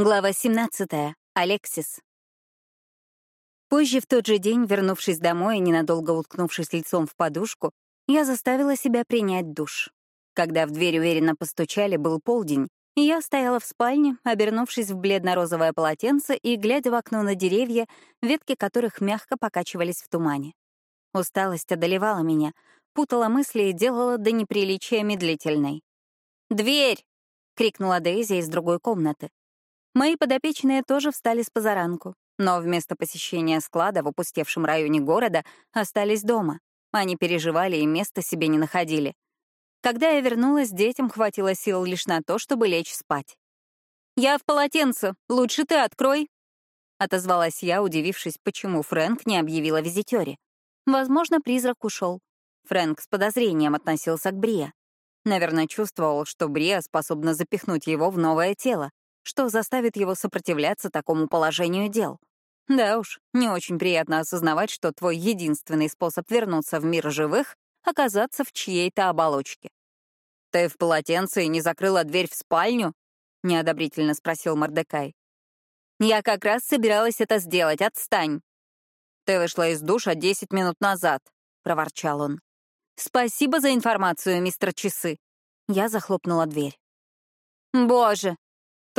Глава 17. Алексис. Позже в тот же день, вернувшись домой и ненадолго уткнувшись лицом в подушку, я заставила себя принять душ. Когда в дверь уверенно постучали, был полдень, и я стояла в спальне, обернувшись в бледно-розовое полотенце и глядя в окно на деревья, ветки которых мягко покачивались в тумане. Усталость одолевала меня, путала мысли и делала до неприличия медлительной. «Дверь!» — крикнула Дейзи из другой комнаты. Мои подопечные тоже встали с позаранку, но вместо посещения склада в опустевшем районе города остались дома. Они переживали и места себе не находили. Когда я вернулась, детям хватило сил лишь на то, чтобы лечь спать. «Я в полотенце. Лучше ты открой», — отозвалась я, удивившись, почему Фрэнк не объявил о визитёре. Возможно, призрак ушел. Фрэнк с подозрением относился к Бриа. Наверное, чувствовал, что Бриа способна запихнуть его в новое тело что заставит его сопротивляться такому положению дел. Да уж, не очень приятно осознавать, что твой единственный способ вернуться в мир живых — оказаться в чьей-то оболочке. «Ты в полотенце и не закрыла дверь в спальню?» — неодобрительно спросил Мордекай. «Я как раз собиралась это сделать, отстань!» «Ты вышла из душа десять минут назад», — проворчал он. «Спасибо за информацию, мистер Часы». Я захлопнула дверь. «Боже,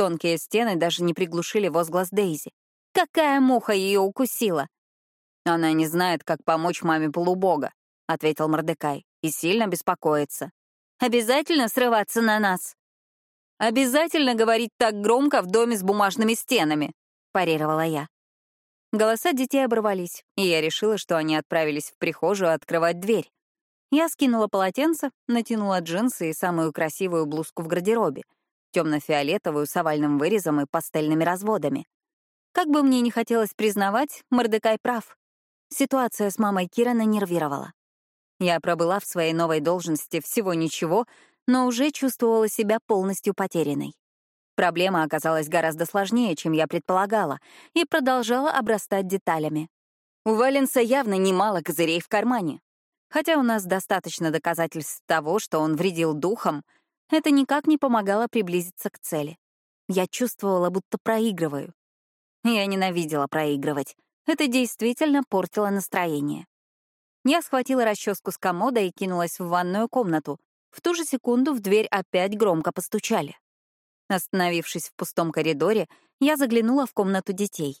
Тонкие стены даже не приглушили возглас Дейзи. «Какая муха ее укусила?» «Она не знает, как помочь маме полубога», — ответил Мордекай, — «и сильно беспокоится». «Обязательно срываться на нас?» «Обязательно говорить так громко в доме с бумажными стенами», — парировала я. Голоса детей оборвались, и я решила, что они отправились в прихожую открывать дверь. Я скинула полотенце, натянула джинсы и самую красивую блузку в гардеробе — темно-фиолетовую с овальным вырезом и пастельными разводами. Как бы мне ни хотелось признавать, Мордекай прав. Ситуация с мамой Кирана нервировала. Я пробыла в своей новой должности всего ничего, но уже чувствовала себя полностью потерянной. Проблема оказалась гораздо сложнее, чем я предполагала, и продолжала обрастать деталями. У Валенса явно немало козырей в кармане. Хотя у нас достаточно доказательств того, что он вредил духом — это никак не помогало приблизиться к цели. Я чувствовала, будто проигрываю. Я ненавидела проигрывать. Это действительно портило настроение. Я схватила расческу с комода и кинулась в ванную комнату. В ту же секунду в дверь опять громко постучали. Остановившись в пустом коридоре, я заглянула в комнату детей.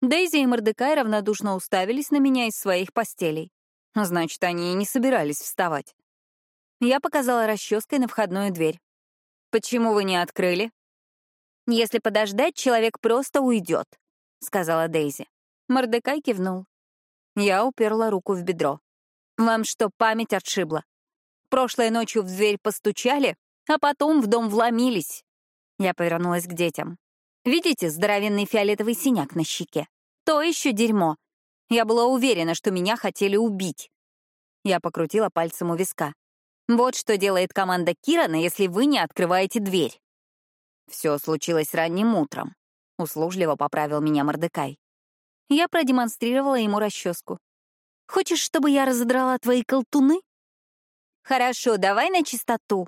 Дейзи и Мордекай равнодушно уставились на меня из своих постелей. Значит, они и не собирались вставать. Я показала расческой на входную дверь. «Почему вы не открыли?» «Если подождать, человек просто уйдет», — сказала Дейзи. Мордекай кивнул. Я уперла руку в бедро. «Вам что, память отшибла? Прошлой ночью в дверь постучали, а потом в дом вломились». Я повернулась к детям. «Видите здоровенный фиолетовый синяк на щеке? То еще дерьмо. Я была уверена, что меня хотели убить». Я покрутила пальцем у виска. Вот что делает команда Кирана, если вы не открываете дверь. Все случилось ранним утром. Услужливо поправил меня Мордекай. Я продемонстрировала ему расческу. Хочешь, чтобы я разодрала твои колтуны? Хорошо, давай на чистоту.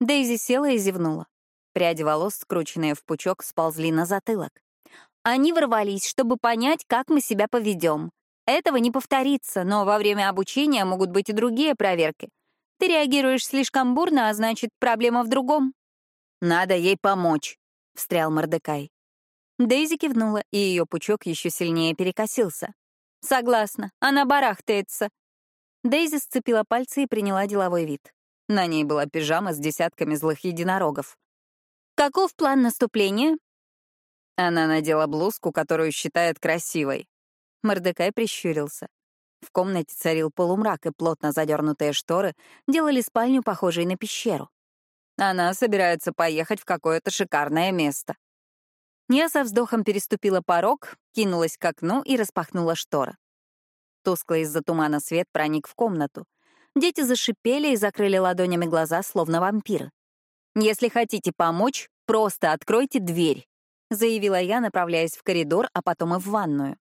Дейзи села и зевнула. Пряди волос, скрученные в пучок, сползли на затылок. Они ворвались, чтобы понять, как мы себя поведем. Этого не повторится, но во время обучения могут быть и другие проверки. Ты реагируешь слишком бурно, а значит, проблема в другом. Надо ей помочь, — встрял Мордекай. Дейзи кивнула, и ее пучок еще сильнее перекосился. «Согласна, она барахтается». Дейзи сцепила пальцы и приняла деловой вид. На ней была пижама с десятками злых единорогов. «Каков план наступления?» Она надела блузку, которую считает красивой. Мордекай прищурился. В комнате царил полумрак, и плотно задернутые шторы делали спальню похожей на пещеру. Она собирается поехать в какое-то шикарное место. Я со вздохом переступила порог, кинулась к окну и распахнула шторы. Тускло из-за тумана свет проник в комнату. Дети зашипели и закрыли ладонями глаза, словно вампиры. «Если хотите помочь, просто откройте дверь», — заявила я, направляясь в коридор, а потом и в ванную.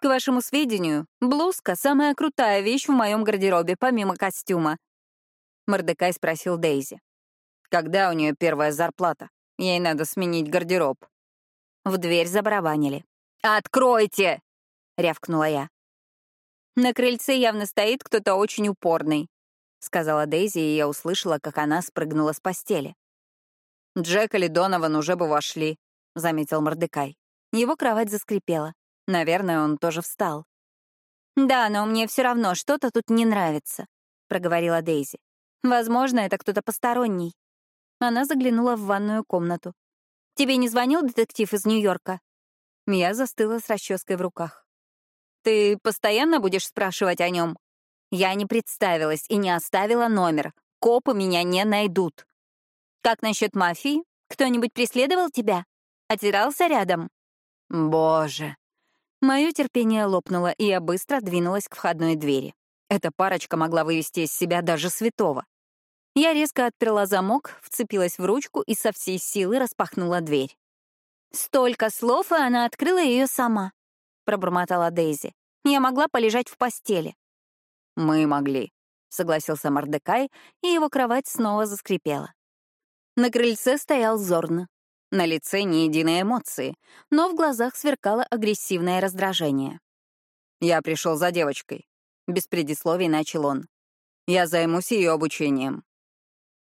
К вашему сведению, блузка — самая крутая вещь в моем гардеробе, помимо костюма. Мордекай спросил Дейзи. Когда у нее первая зарплата? Ей надо сменить гардероб. В дверь забарабанили. «Откройте!» — рявкнула я. «На крыльце явно стоит кто-то очень упорный», — сказала Дейзи, и я услышала, как она спрыгнула с постели. «Джек или Донован уже бы вошли», — заметил Мордекай. Его кровать заскрипела. Наверное, он тоже встал. «Да, но мне все равно что-то тут не нравится», — проговорила Дейзи. «Возможно, это кто-то посторонний». Она заглянула в ванную комнату. «Тебе не звонил детектив из Нью-Йорка?» Я застыла с расческой в руках. «Ты постоянно будешь спрашивать о нем?» Я не представилась и не оставила номер. Копы меня не найдут. «Как насчет мафии? Кто-нибудь преследовал тебя? Отирался рядом?» «Боже!» Мое терпение лопнуло, и я быстро двинулась к входной двери. Эта парочка могла вывести из себя даже святого. Я резко отперла замок, вцепилась в ручку и со всей силы распахнула дверь. «Столько слов, и она открыла ее сама», — пробормотала Дейзи. «Я могла полежать в постели». «Мы могли», — согласился Мордекай, и его кровать снова заскрипела. На крыльце стоял Зорн. На лице ни единой эмоции, но в глазах сверкало агрессивное раздражение. «Я пришел за девочкой», — без предисловий начал он. «Я займусь ее обучением».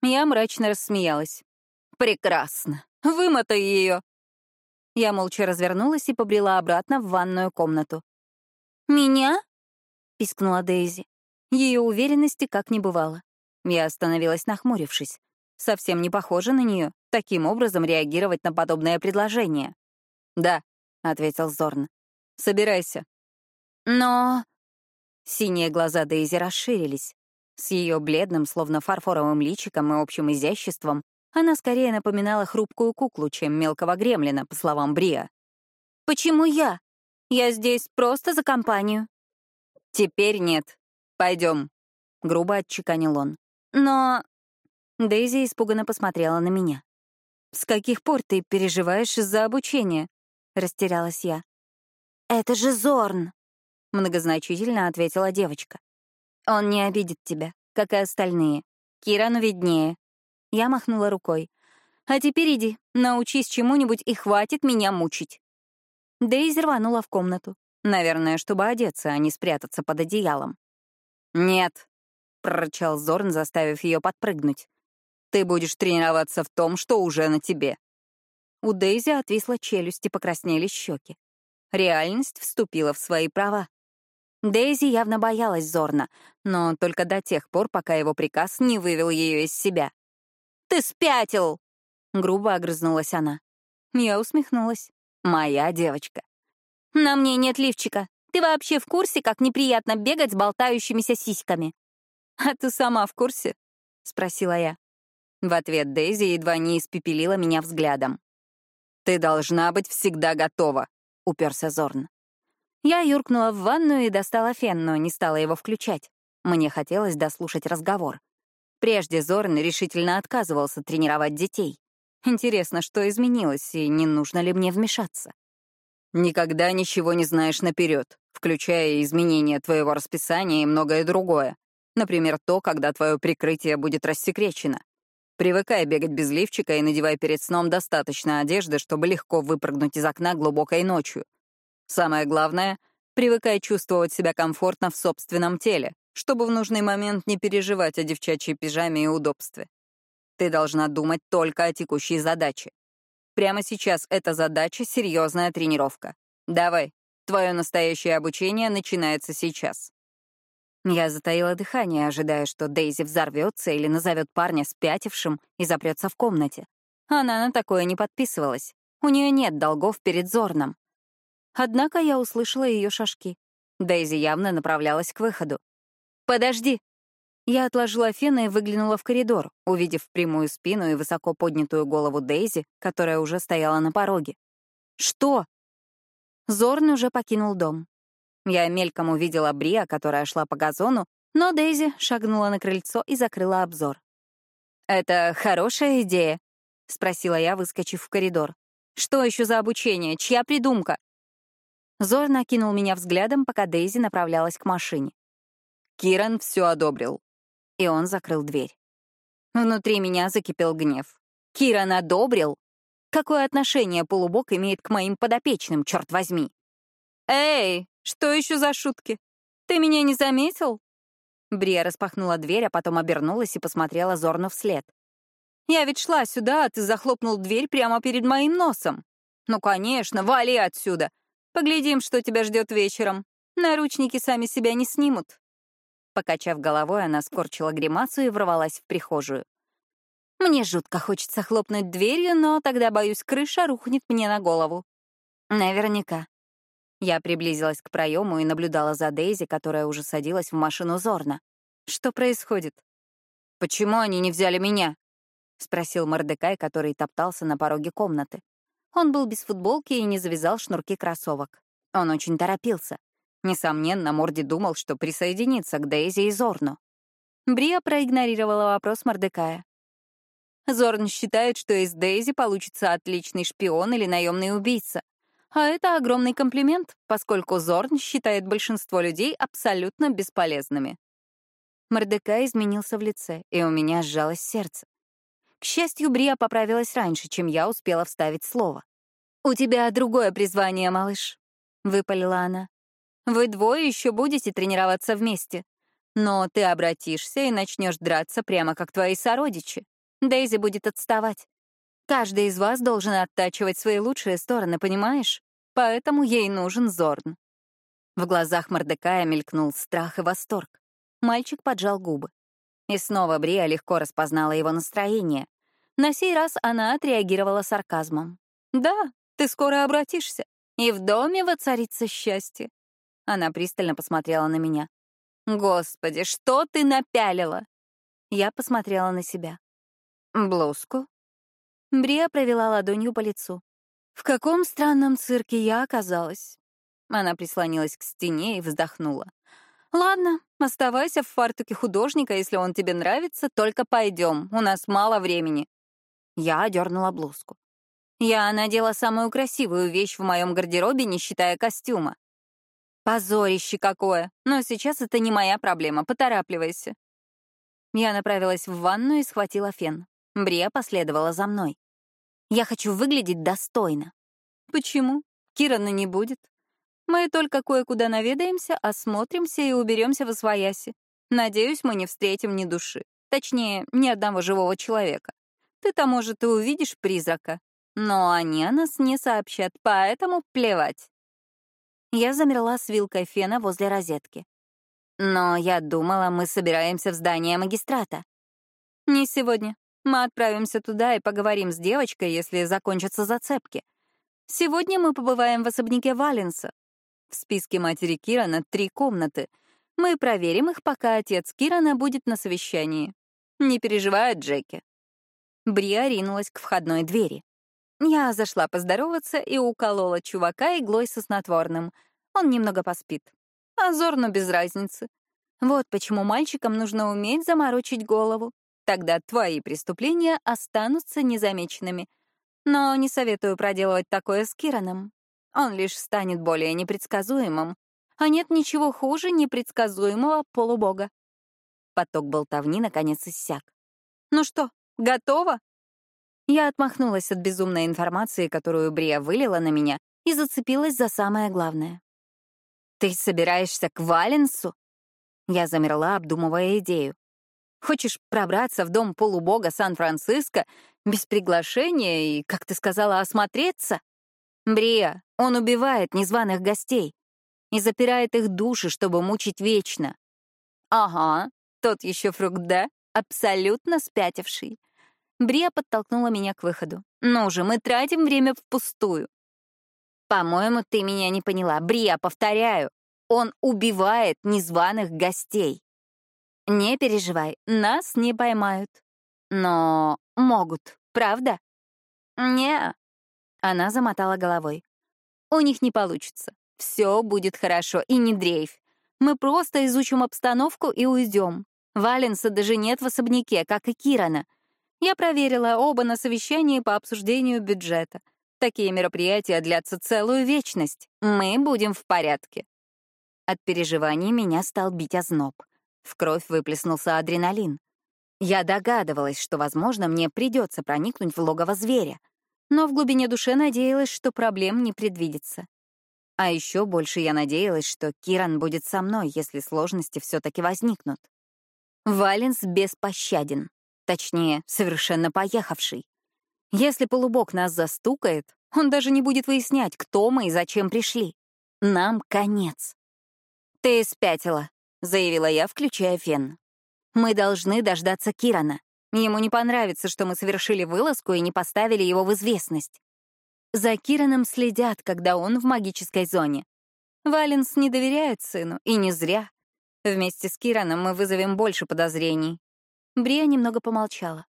Я мрачно рассмеялась. «Прекрасно. Вымотай ее». Я молча развернулась и побрела обратно в ванную комнату. «Меня?» — пискнула Дейзи. Ее уверенности как не бывало. Я остановилась, нахмурившись. Совсем не похоже на нее таким образом реагировать на подобное предложение. «Да», — ответил Зорн. «Собирайся». «Но...» Синие глаза Дейзи расширились. С ее бледным, словно фарфоровым личиком и общим изяществом она скорее напоминала хрупкую куклу, чем мелкого гремлина, по словам Бриа. «Почему я? Я здесь просто за компанию». «Теперь нет. Пойдем», — грубо отчеканил он. «Но...» Дейзи испуганно посмотрела на меня. «С каких пор ты переживаешь из-за обучения?» — растерялась я. «Это же Зорн!» — многозначительно ответила девочка. «Он не обидит тебя, как и остальные. Кирану виднее». Я махнула рукой. «А теперь иди, научись чему-нибудь и хватит меня мучить». Дейзи рванула в комнату. Наверное, чтобы одеться, а не спрятаться под одеялом. «Нет», — прорычал Зорн, заставив ее подпрыгнуть. Ты будешь тренироваться в том, что уже на тебе». У Дейзи отвисла челюсть и покраснели щеки. Реальность вступила в свои права. Дейзи явно боялась Зорна, но только до тех пор, пока его приказ не вывел ее из себя. «Ты спятил!» — грубо огрызнулась она. Я усмехнулась. «Моя девочка». «На мне нет лифчика. Ты вообще в курсе, как неприятно бегать с болтающимися сиськами?» «А ты сама в курсе?» — спросила я. В ответ Дейзи едва не испепелила меня взглядом. «Ты должна быть всегда готова», — уперся Зорн. Я юркнула в ванную и достала фен, но не стала его включать. Мне хотелось дослушать разговор. Прежде Зорн решительно отказывался тренировать детей. Интересно, что изменилось, и не нужно ли мне вмешаться? «Никогда ничего не знаешь наперед, включая изменения твоего расписания и многое другое. Например, то, когда твое прикрытие будет рассекречено. Привыкай бегать без лифчика и надевай перед сном достаточно одежды, чтобы легко выпрыгнуть из окна глубокой ночью. Самое главное — привыкай чувствовать себя комфортно в собственном теле, чтобы в нужный момент не переживать о девчачьей пижаме и удобстве. Ты должна думать только о текущей задаче. Прямо сейчас эта задача — серьезная тренировка. Давай, твое настоящее обучение начинается сейчас. Я затаила дыхание, ожидая, что Дейзи взорвется или назовет парня спятившим и запрется в комнате. Она на такое не подписывалась. У нее нет долгов перед Зорном. Однако я услышала ее шажки. Дейзи явно направлялась к выходу. «Подожди!» Я отложила фен и выглянула в коридор, увидев прямую спину и высоко поднятую голову Дейзи, которая уже стояла на пороге. «Что?» Зорн уже покинул дом. Я мельком увидела Бриа, которая шла по газону, но Дейзи шагнула на крыльцо и закрыла обзор. «Это хорошая идея?» — спросила я, выскочив в коридор. «Что еще за обучение? Чья придумка?» Зор накинул меня взглядом, пока Дейзи направлялась к машине. Киран все одобрил. И он закрыл дверь. Внутри меня закипел гнев. Киран одобрил? Какое отношение полубог имеет к моим подопечным, черт возьми? «Эй, что еще за шутки? Ты меня не заметил?» Брия распахнула дверь, а потом обернулась и посмотрела Зорну вслед. «Я ведь шла сюда, а ты захлопнул дверь прямо перед моим носом. Ну, конечно, вали отсюда. Поглядим, что тебя ждет вечером. Наручники сами себя не снимут». Покачав головой, она скорчила гримасу и ворвалась в прихожую. Мне жутко хочется хлопнуть дверью, но тогда, боюсь, крыша рухнет мне на голову. Наверняка. Я приблизилась к проему и наблюдала за Дейзи, которая уже садилась в машину Зорна. Что происходит? «Почему они не взяли меня?» — спросил Мордекай, который топтался на пороге комнаты. Он был без футболки и не завязал шнурки кроссовок. Он очень торопился. Несомненно, Морди думал, что присоединится к Дейзи и Зорну. Брия проигнорировала вопрос Мордекая. Зорн считает, что из Дейзи получится отличный шпион или наемный убийца. А это огромный комплимент, поскольку Зорн считает большинство людей абсолютно бесполезными. Мордекай изменился в лице, и у меня сжалось сердце. К счастью, Брия поправилась раньше, чем я успела вставить слово. «У тебя другое призвание, малыш», — выпалила она. «Вы двое еще будете тренироваться вместе. Но ты обратишься и начнешь драться прямо как твои сородичи. Дейзи будет отставать. Каждый из вас должен оттачивать свои лучшие стороны, понимаешь? Поэтому ей нужен Зорн. В глазах Мордекая мелькнул страх и восторг. Мальчик поджал губы. И снова Брия легко распознала его настроение. На сей раз она отреагировала сарказмом. «Да, ты скоро обратишься, и в доме воцарится счастье». Она пристально посмотрела на меня. «Господи, что ты напялила?» Я посмотрела на себя. «Блузку?» Брия провела ладонью по лицу. «В каком странном цирке я оказалась?» Она прислонилась к стене и вздохнула. «Ладно, оставайся в фартуке художника, если он тебе нравится, только пойдем, у нас мало времени». Я одернула блузку. Я надела самую красивую вещь в моем гардеробе, не считая костюма. Позорище какое! Но сейчас это не моя проблема, поторапливайся. Я направилась в ванну и схватила фен. Брия последовала за мной. Я хочу выглядеть достойно. Почему? Кирана не будет. Мы только кое-куда наведаемся, осмотримся и уберемся в освояси. Надеюсь, мы не встретим ни души. Точнее, ни одного живого человека. Ты-то, может, и увидишь призрака. Но они о нас не сообщат, поэтому плевать. Я замерла с вилкой фена возле розетки. Но я думала, мы собираемся в здание магистрата. Не сегодня. Мы отправимся туда и поговорим с девочкой, если закончатся зацепки. Сегодня мы побываем в особняке Валенса. В списке матери Кирана три комнаты. Мы проверим их, пока отец Кирана будет на совещании. Не переживай, Джеки. Бриа ринулась к входной двери. Я зашла поздороваться и уколола чувака иглой со снотворным. Он немного поспит. Зорну без разницы. Вот почему мальчикам нужно уметь заморочить голову. Тогда твои преступления останутся незамеченными. Но не советую проделывать такое с Кираном. Он лишь станет более непредсказуемым. А нет ничего хуже непредсказуемого полубога. Поток болтовни наконец иссяк. «Ну что, готово?» Я отмахнулась от безумной информации, которую Брия вылила на меня, и зацепилась за самое главное. «Ты собираешься к Валенсу?» Я замерла, обдумывая идею. Хочешь пробраться в дом полубога Сан-Франциско без приглашения и, как ты сказала, осмотреться? Брия, он убивает незваных гостей и запирает их души, чтобы мучить вечно. Ага, тот еще фрукт, да? Абсолютно спятивший. Брия подтолкнула меня к выходу. Ну же, мы тратим время впустую. По-моему, ты меня не поняла. Брия, повторяю, он убивает незваных гостей. Не переживай, нас не поймают. Но могут, правда? Не. Она замотала головой. У них не получится. Все будет хорошо, и не дрейф. Мы просто изучим обстановку и уйдем. Валенса даже нет в особняке, как и Кирана. Я проверила оба на совещании по обсуждению бюджета. Такие мероприятия длятся целую вечность. Мы будем в порядке. От переживаний меня стал бить озноб. В кровь выплеснулся адреналин. Я догадывалась, что, возможно, мне придется проникнуть в логово зверя. но в глубине души надеялась, что проблем не предвидится. А еще больше я надеялась, что Киран будет со мной, если сложности все-таки возникнут. Валенс беспощаден. Точнее, совершенно поехавший. Если полубок нас застукает, он даже не будет выяснять, кто мы и зачем пришли. Нам конец. «Ты спятила», — заявила я, включая фен. «Мы должны дождаться Кирана. Ему не понравится, что мы совершили вылазку и не поставили его в известность. За Кираном следят, когда он в магической зоне. Валенс не доверяет сыну, и не зря. Вместе с Кираном мы вызовем больше подозрений. Брия немного помолчала.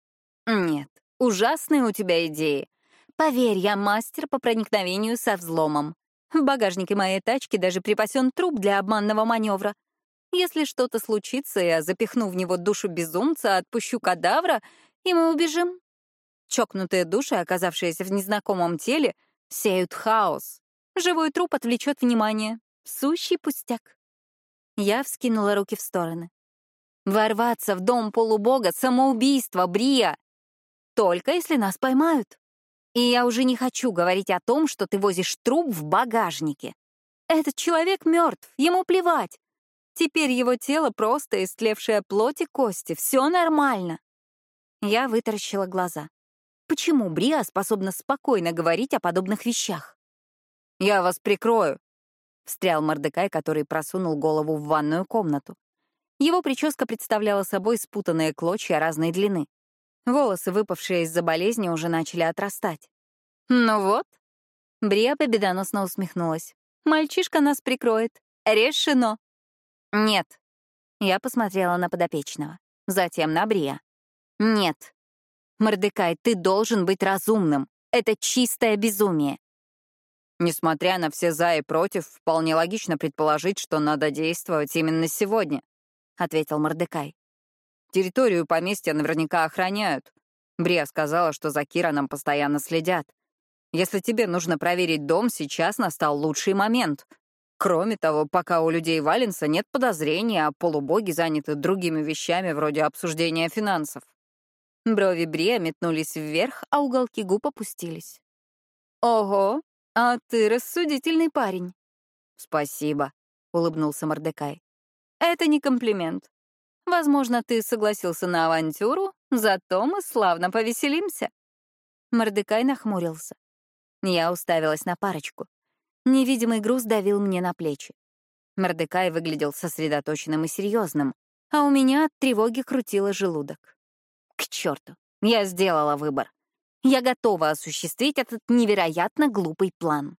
«Нет, ужасные у тебя идеи. Поверь, я мастер по проникновению со взломом. В багажнике моей тачки даже припасен труп для обманного маневра. Если что-то случится, я запихну в него душу безумца, отпущу кадавра, и мы убежим. Чокнутые души, оказавшиеся в незнакомом теле, сеют хаос. Живой труп отвлечет внимание. Сущий пустяк. Я вскинула руки в стороны. Ворваться в дом полубога — самоубийство, Брия. Только если нас поймают. И я уже не хочу говорить о том, что ты возишь труп в багажнике. Этот человек мертв, ему плевать. Теперь его тело просто истлевшая плоть и кости, все нормально. Я вытаращила глаза. Почему Бриа способна спокойно говорить о подобных вещах? «Я вас прикрою», — встрял Мордекай, который просунул голову в ванную комнату. Его прическа представляла собой спутанные клочья разной длины. Волосы, выпавшие из-за болезни, уже начали отрастать. «Ну вот», — Брия победоносно усмехнулась. «Мальчишка нас прикроет. Решено». «Нет». Я посмотрела на подопечного, затем на Брия. «Нет. Мордекай, ты должен быть разумным. Это чистое безумие». Несмотря на все «за» и «против», вполне логично предположить, что надо действовать именно сегодня, — ответил Мордекай. Территорию поместья наверняка охраняют. Брия сказала, что за Кираном постоянно следят. Если тебе нужно проверить дом, сейчас настал лучший момент. Кроме того, пока у людей Валенса нет подозрений, а полубоги заняты другими вещами вроде обсуждения финансов. Брови Брия метнулись вверх, а уголки губ опустились. «Ого, а ты рассудительный парень». «Спасибо», — улыбнулся Мордекай. «Это не комплимент. Возможно, ты согласился на авантюру, зато мы славно повеселимся». Мордекай нахмурился. Я уставилась на парочку. Невидимый груз давил мне на плечи. Мордекай выглядел сосредоточенным и серьезным, а у меня от тревоги крутило желудок. К черту, я сделала выбор. Я готова осуществить этот невероятно глупый план.